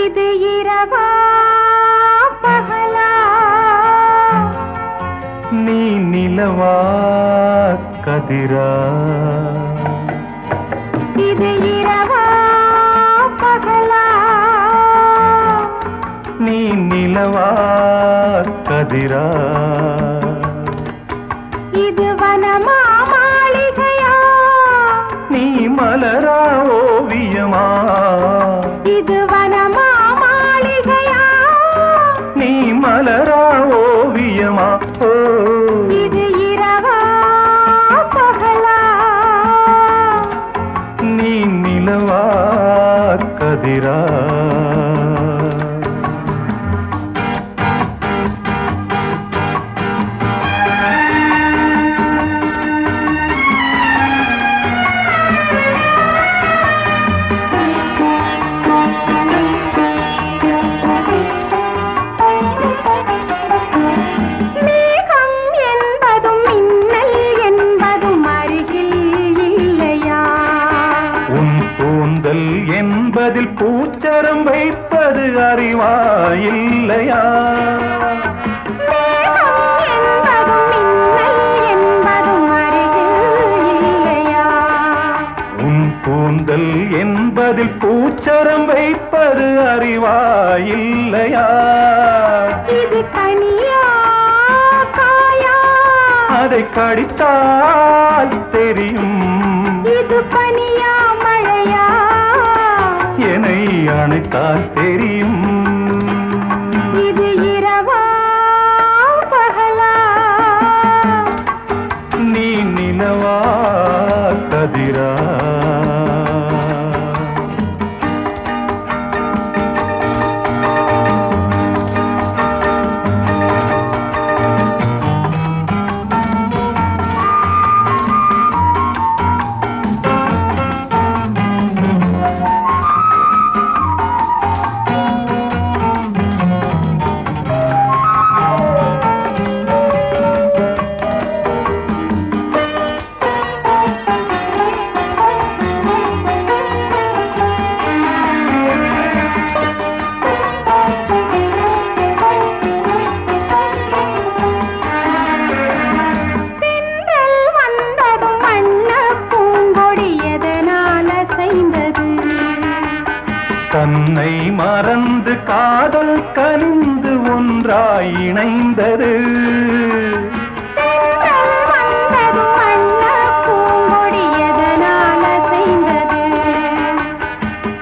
இது இரவா பகலா நீ நிலவா கதிரா. இது இரவா நிலவா கதிரா என்பதில் பூச்சரம் வைப்பது அருகில் இல்லையா உன் கூந்தல் என்பதில் பூச்சரம் வைப்பது அறிவாயில்லையா? இது கனியா அதை கடித்தால் தெரியும் தன்னை மறந்து காதல் கனிந்து ஒன்றாய் இணைந்தது.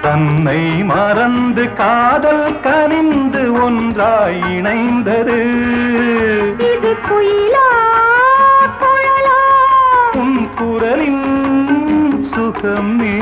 தன்னை மறந்து காதல் கனிந்து ஒன்றாய் இணைந்தது. இது குயிலா குழலா உன் குரலின் சுகமே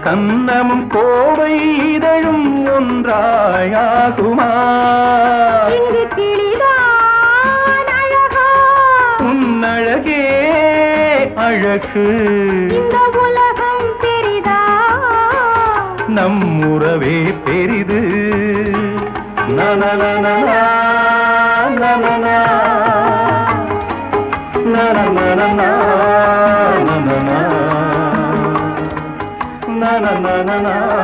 கன்னமும் கோவை இதழும் ஒன்றாயாகுமா? இங்கு கிளிதான் அழகா. உன்னழகே அழகு. இந்த உலகம் பெரிதா? நம் உறவே பெரிது. நனநனனா, நனனா, na na na